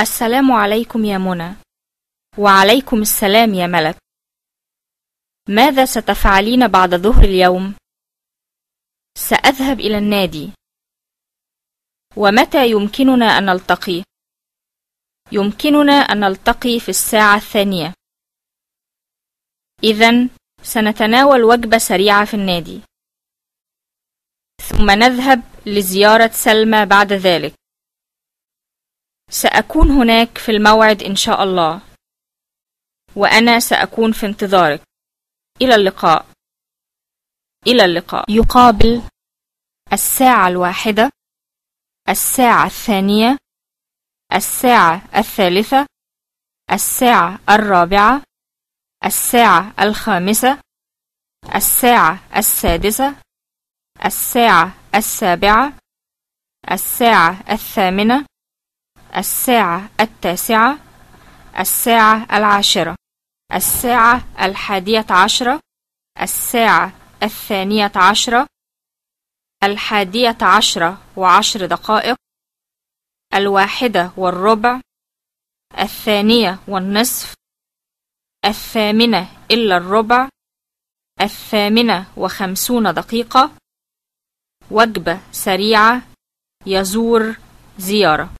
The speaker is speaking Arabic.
السلام عليكم يا منى. وعليكم السلام يا ملك. ماذا ستفعلين بعد ظهر اليوم؟ سأذهب إلى النادي. ومتى يمكننا أن نلتقي؟ يمكننا أن نلتقي في الساعة الثانية. اذا سنتناول وجبة سريعة في النادي. ثم نذهب لزيارة سلمى بعد ذلك. سأكون هناك في الموعد إن شاء الله. وأنا سأكون في انتظارك. إلى اللقاء. إلى اللقاء. يقابل الساعة الواحدة الساعة الثانية الساعة الثالثة الساعة الرابعة الساعة الخامسة الساعة السادسة الساعة السابعة الساعة الثامنة الساعة التاسعة الساعة العاشرة الساعة الحادية عشرة الساعة الثانية عشرة الحادية عشرة وعشر دقائق الواحدة والربع الثانية والنصف الثامنة إلا الربع الثامنة وخمسون دقيقة وجبة سريعة يزور زيارة.